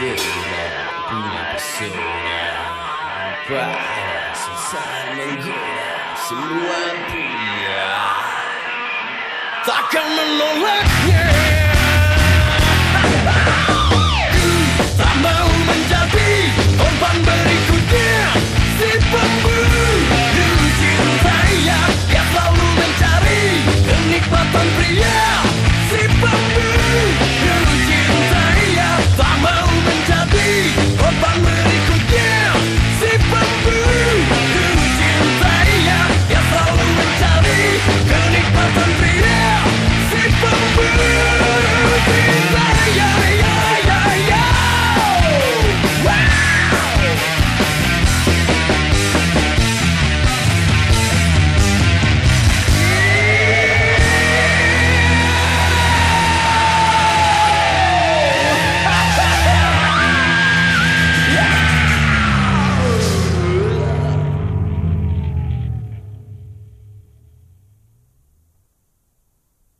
Gula, una persona Para senza mangura Semua pria Takkan menolaknya